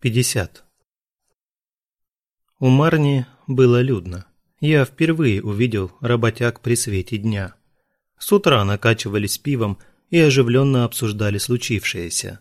50. У Марни было людно. Я впервые увидел работяг при свете дня. С утра накачивались пивом и оживленно обсуждали случившееся.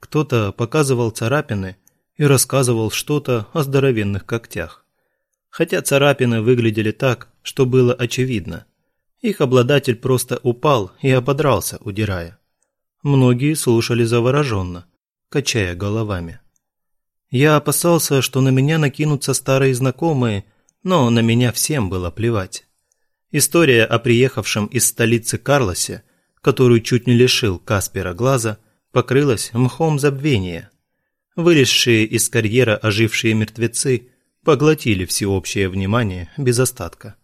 Кто-то показывал царапины и рассказывал что-то о здоровенных когтях. Хотя царапины выглядели так, что было очевидно. Их обладатель просто упал и ободрался, удирая. Многие слушали завороженно, качая головами. Я опасался, что на меня накинутся старые знакомые, но на меня всем было плевать. История о приехавшем из столицы Карлосе, которую чуть не лишил Каспера глаза, покрылась мхом забвения. Вылезшие из карьера ожившие мертвецы поглотили всеобщее внимание без остатка.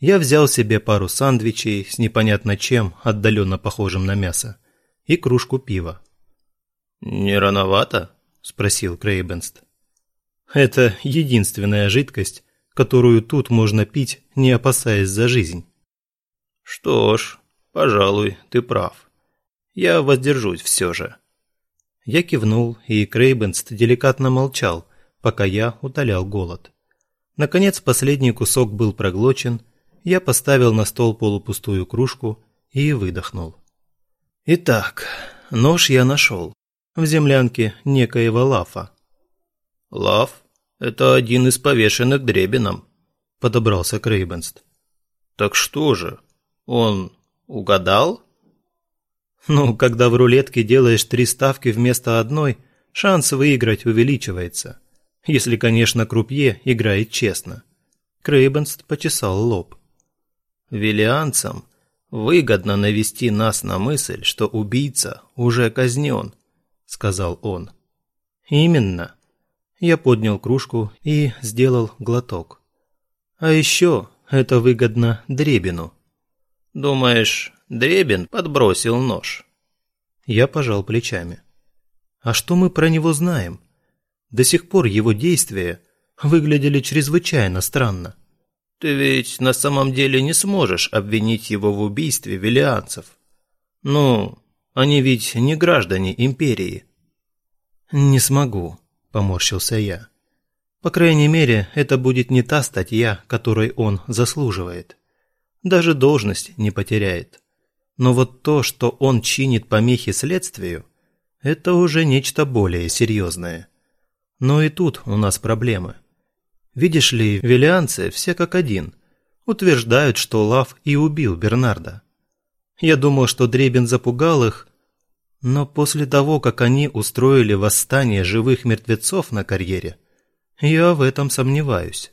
Я взял себе пару сандвичей с непонятно чем, отдаленно похожим на мясо, и кружку пива. «Не рановато?» – спросил Крейбенст. «Это единственная жидкость, которую тут можно пить, не опасаясь за жизнь». «Что ж, пожалуй, ты прав. Я воздержусь все же». Я кивнул, и Крейбенст деликатно молчал, пока я утолял голод. Наконец последний кусок был проглочен, я поставил на стол полупустую кружку и выдохнул. Итак, нож я нашел в землянке некоего Лафа. «Лав – это один из повешенных дребеном», – подобрался Крейбенст. «Так что же, он угадал?» «Ну, когда в рулетке делаешь три ставки вместо одной, шанс выиграть увеличивается. Если, конечно, крупье играет честно». Крейбенст почесал лоб. «Виллианцам выгодно навести нас на мысль, что убийца уже казнен», сказал он. Именно. Я поднял кружку и сделал глоток. А еще это выгодно Дребину. Думаешь, Дребин подбросил нож? Я пожал плечами. А что мы про него знаем? До сих пор его действия выглядели чрезвычайно странно. Ты ведь на самом деле не сможешь обвинить его в убийстве велианцев. Ну, они ведь не граждане империи. Не смогу, поморщился я. По крайней мере, это будет не та статья, которой он заслуживает. Даже должность не потеряет. Но вот то, что он чинит помехи следствию, это уже нечто более серьезное. Но и тут у нас проблемы. Видишь ли, велианцы все как один утверждают, что Лав и убил Бернарда. Я думал, что Дребен запугал их, но после того, как они устроили восстание живых мертвецов на карьере, я в этом сомневаюсь.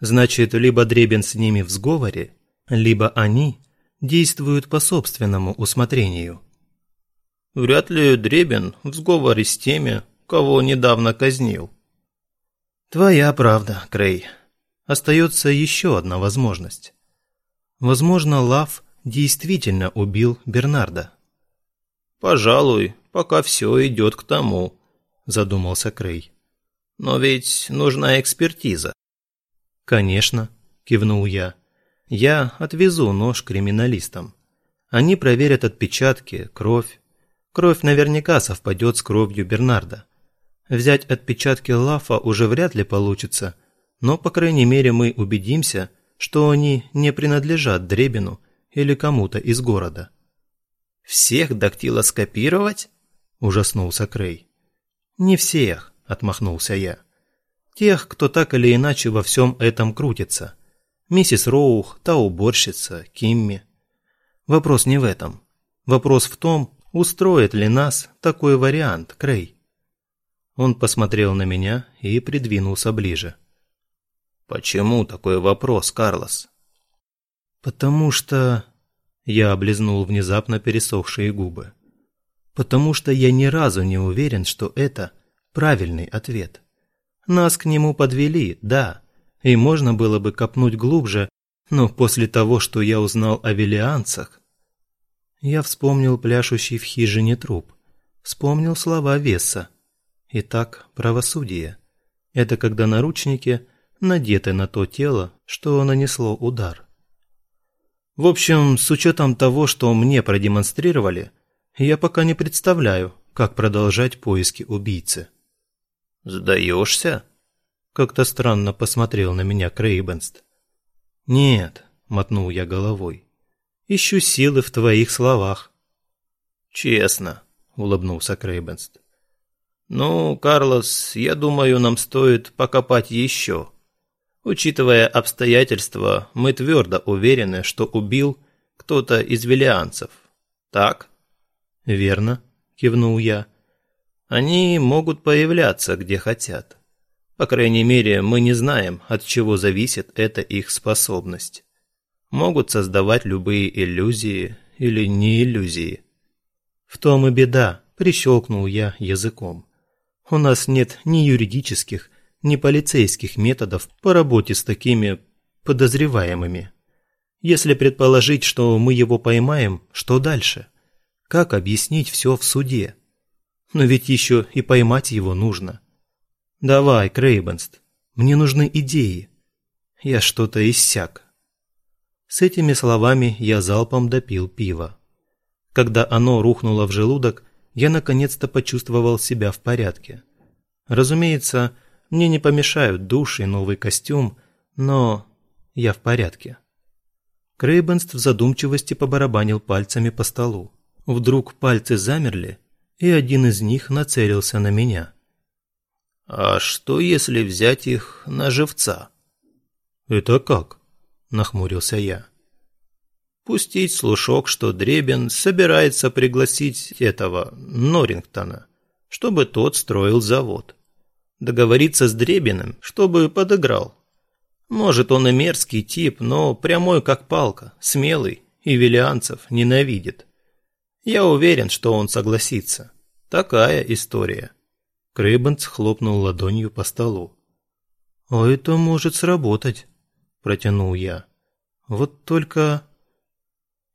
Значит, либо Дребен с ними в сговоре, либо они действуют по собственному усмотрению. Вряд ли Дребен в сговоре с теми, кого недавно казнил. Твоя правда, Крей. Остается еще одна возможность. Возможно, Лав действительно убил Бернарда. «Пожалуй, пока все идет к тому», – задумался Крей. «Но ведь нужна экспертиза». «Конечно», – кивнул я. «Я отвезу нож криминалистам. Они проверят отпечатки, кровь. Кровь наверняка совпадет с кровью Бернарда. Взять отпечатки Лафа уже вряд ли получится, но, по крайней мере, мы убедимся, что они не принадлежат Дребину или кому-то из города». «Всех дактилоскопировать?» – ужаснулся Крей. «Не всех», – отмахнулся я. «Тех, кто так или иначе во всем этом крутится. Миссис Роух, та уборщица, Кимми. Вопрос не в этом. Вопрос в том, устроит ли нас такой вариант, Крей». Он посмотрел на меня и придвинулся ближе. «Почему такой вопрос, Карлос?» «Потому что...» Я облизнул внезапно пересохшие губы. Потому что я ни разу не уверен, что это правильный ответ. Нас к нему подвели, да, и можно было бы копнуть глубже, но после того, что я узнал о велианцах... Я вспомнил пляшущий в хижине труп, вспомнил слова Веса. Итак, правосудие. Это когда наручники надеты на то тело, что нанесло удар. В общем, с учетом того, что мне продемонстрировали, я пока не представляю, как продолжать поиски убийцы. Сдаешься? Как-то странно посмотрел на меня Крейбенст. Нет, мотнул я головой. Ищу силы в твоих словах. Честно, улыбнулся Крейбенст. Ну, Карлос, я думаю, нам стоит покопать еще. Учитывая обстоятельства, мы твердо уверены, что убил кто-то из велианцев. Так? Верно, кивнул я. Они могут появляться где хотят. По крайней мере, мы не знаем, от чего зависит эта их способность. Могут создавать любые иллюзии или не иллюзии. В том и беда, прищелкнул я языком. У нас нет ни юридических, ни полицейских методов по работе с такими подозреваемыми. Если предположить, что мы его поймаем, что дальше? Как объяснить все в суде? Но ведь еще и поймать его нужно. Давай, Крейбенст, мне нужны идеи. Я что-то иссяк. С этими словами я залпом допил пиво. Когда оно рухнуло в желудок, я наконец-то почувствовал себя в порядке. Разумеется, мне не помешают душ и новый костюм, но я в порядке. Крейбенст в задумчивости побарабанил пальцами по столу. Вдруг пальцы замерли, и один из них нацелился на меня. «А что, если взять их на живца?» «Это как?» – нахмурился я. «Пустить слушок, что Дребен собирается пригласить этого Норрингтона, чтобы тот строил завод. Договориться с Дребиным, чтобы подыграл. Может, он и мерзкий тип, но прямой как палка, смелый, и велианцев ненавидит. Я уверен, что он согласится. Такая история. Крейбенц хлопнул ладонью по столу. «А это может сработать», – протянул я. «Вот только...»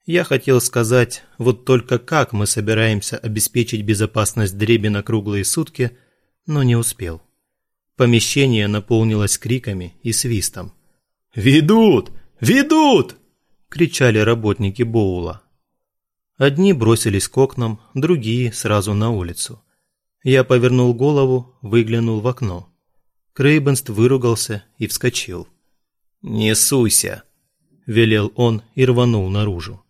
Я хотел сказать, вот только как мы собираемся обеспечить безопасность Дребина круглые сутки, но не успел. Помещение наполнилось криками и свистом. «Ведут! Ведут!» – кричали работники Боула. Одни бросились к окнам, другие сразу на улицу. Я повернул голову, выглянул в окно. Крейбенст выругался и вскочил. «Не суйся!» – велел он и рванул наружу.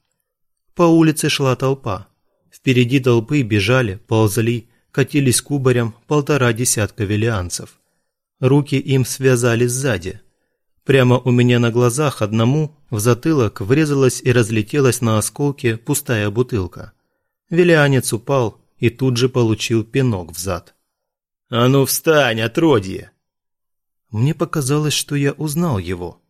По улице шла толпа. Впереди толпы бежали, ползли, катились кубарем полтора десятка велианцев. Руки им связали сзади. Прямо у меня на глазах одному в затылок врезалась и разлетелась на осколки пустая бутылка. Велианец упал и тут же получил пинок в зад. «А ну встань, отродье!» Мне показалось, что я узнал его.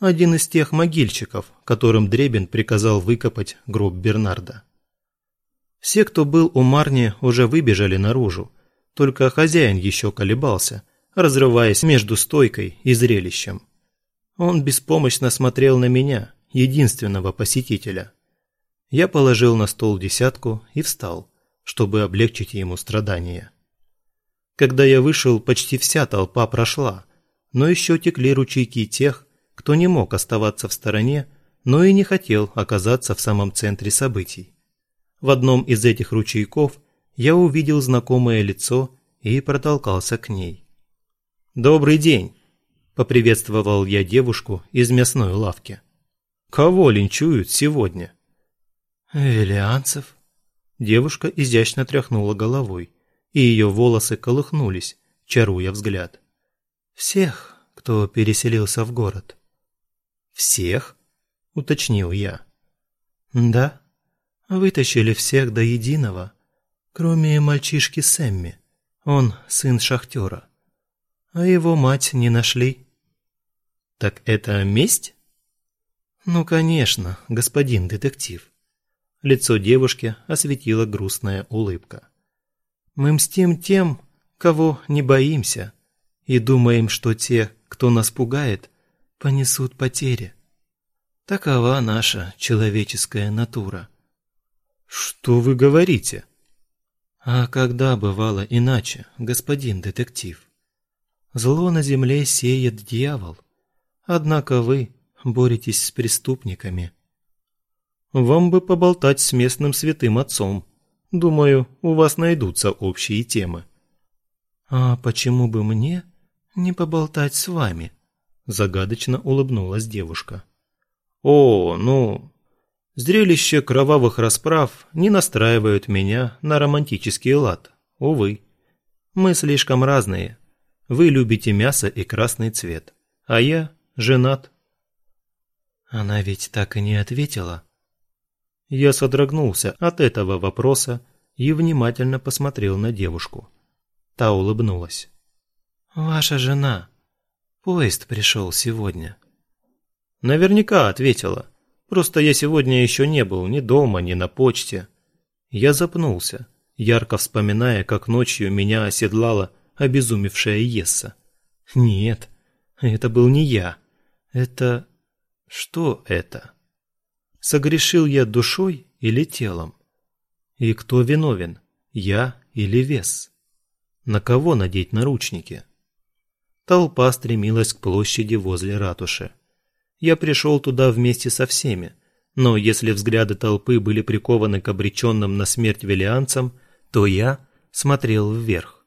Один из тех могильщиков, которым Дребен приказал выкопать гроб Бернарда. Все, кто был у Марни, уже выбежали наружу, только хозяин еще колебался – разрываясь между стойкой и зрелищем. Он беспомощно смотрел на меня, единственного посетителя. Я положил на стол десятку и встал, чтобы облегчить ему страдания. Когда я вышел, почти вся толпа прошла, но еще текли ручейки тех, кто не мог оставаться в стороне, но и не хотел оказаться в самом центре событий. В одном из этих ручейков я увидел знакомое лицо и протолкался к ней. «Добрый день!» – поприветствовал я девушку из мясной лавки. «Кого линчуют сегодня?» «Велианцев?» Девушка изящно тряхнула головой, и ее волосы колыхнулись, чаруя взгляд. «Всех, кто переселился в город». «Всех?» – уточнил я. «Да, вытащили всех до единого, кроме мальчишки Сэмми. Он сын шахтера а его мать не нашли. Так это месть? Ну, конечно, господин детектив. Лицо девушки осветила грустная улыбка. Мы мстим тем, кого не боимся, и думаем, что те, кто нас пугает, понесут потери. Такова наша человеческая натура. Что вы говорите? А когда бывало иначе, господин детектив? Зло на земле сеет дьявол. Однако вы боретесь с преступниками. Вам бы поболтать с местным святым отцом. Думаю, у вас найдутся общие темы. «А почему бы мне не поболтать с вами?» Загадочно улыбнулась девушка. «О, ну, зрелище кровавых расправ не настраивает меня на романтический лад, увы. Мы слишком разные. Вы любите мясо и красный цвет, а я женат». Она ведь так и не ответила. Я содрогнулся от этого вопроса и внимательно посмотрел на девушку. Та улыбнулась. «Ваша жена. Поезд пришел сегодня». Наверняка ответила. Просто я сегодня еще не был ни дома, ни на почте. Я запнулся, ярко вспоминая, как ночью меня оседлала обезумевшая Есса. Нет, это был не я. Это... Что это? Согрешил я душой или телом? И кто виновен, я или вес? На кого надеть наручники? Толпа стремилась к площади возле ратуши. Я пришел туда вместе со всеми, но если взгляды толпы были прикованы к обреченным на смерть велианцам, то я смотрел вверх.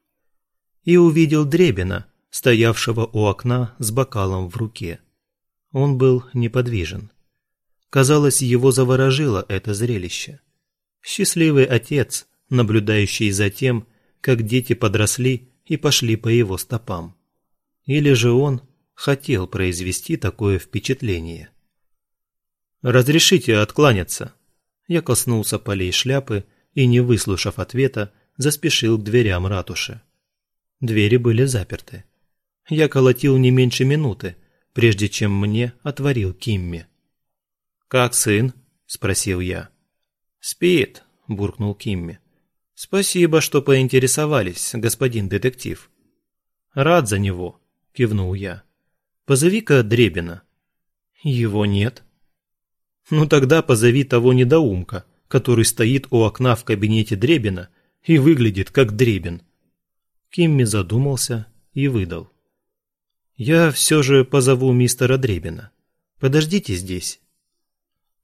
И увидел Дребина, стоявшего у окна с бокалом в руке. Он был неподвижен. Казалось, его заворожило это зрелище. Счастливый отец, наблюдающий за тем, как дети подросли и пошли по его стопам. Или же он хотел произвести такое впечатление. «Разрешите откланяться?» Я коснулся полей шляпы и, не выслушав ответа, заспешил к дверям ратуши. Двери были заперты. Я колотил не меньше минуты, прежде чем мне отворил Кимми. «Как сын?» – спросил я. «Спит», – буркнул Кимми. «Спасибо, что поинтересовались, господин детектив». «Рад за него», – кивнул я. «Позови-ка Дребина». «Его нет». «Ну тогда позови того недоумка, который стоит у окна в кабинете Дребина и выглядит как Дребин». Кимми задумался и выдал. «Я все же позову мистера Дребина. Подождите здесь».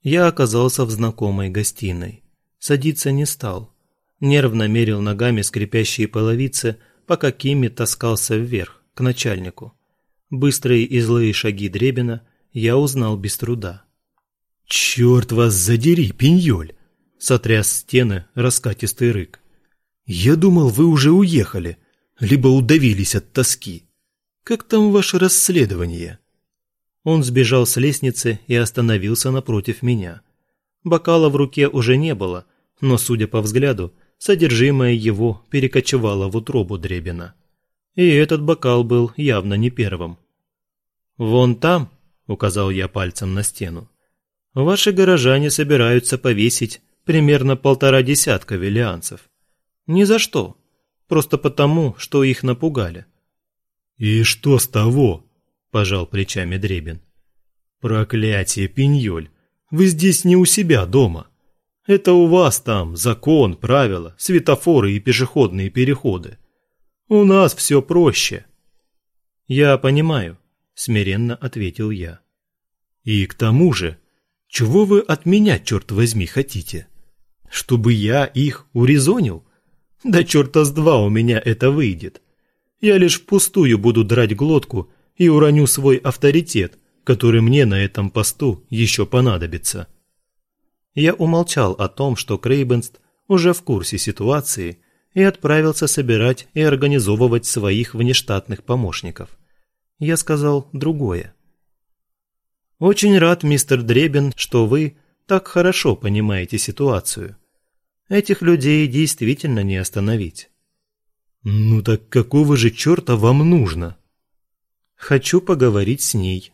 Я оказался в знакомой гостиной. Садиться не стал. Нервно мерил ногами скрипящие половицы, пока Кимми таскался вверх, к начальнику. Быстрые и злые шаги Дребина я узнал без труда. «Черт вас задери, пеньоль!» — сотряс стены раскатистый рык. «Я думал, вы уже уехали, либо удавились от тоски. Как там ваше расследование?» Он сбежал с лестницы и остановился напротив меня. Бокала в руке уже не было, но, судя по взгляду, содержимое его перекочевало в утробу Дребина. И этот бокал был явно не первым. «Вон там», — указал я пальцем на стену, — «ваши горожане собираются повесить примерно полтора десятка велианцев. Ни за что, просто потому, что их напугали». «И что с того?» пожал плечами Дребин. Проклятие, Пиньоль, вы здесь не у себя дома. Это у вас там закон, правила, светофоры и пешеходные переходы. У нас все проще. Я понимаю, смиренно ответил я. И к тому же, чего вы от меня, черт возьми, хотите? Чтобы я их урезонил? Да черта с два у меня это выйдет. Я лишь впустую буду драть глотку и уроню свой авторитет, который мне на этом посту еще понадобится. Я умолчал о том, что Крейбенст уже в курсе ситуации и отправился собирать и организовывать своих внештатных помощников. Я сказал другое. «Очень рад, мистер Дребен, что вы так хорошо понимаете ситуацию. Этих людей действительно не остановить». «Ну так какого же черта вам нужно?» Хочу поговорить с ней».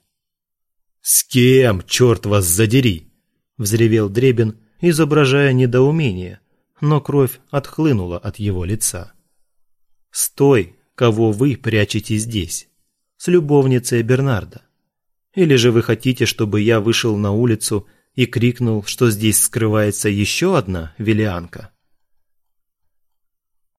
«С кем, черт вас задери?» – взревел Дребин, изображая недоумение, но кровь отхлынула от его лица. «С той, кого вы прячете здесь, с любовницей Бернарда. Или же вы хотите, чтобы я вышел на улицу и крикнул, что здесь скрывается еще одна велианка?»